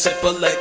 simple like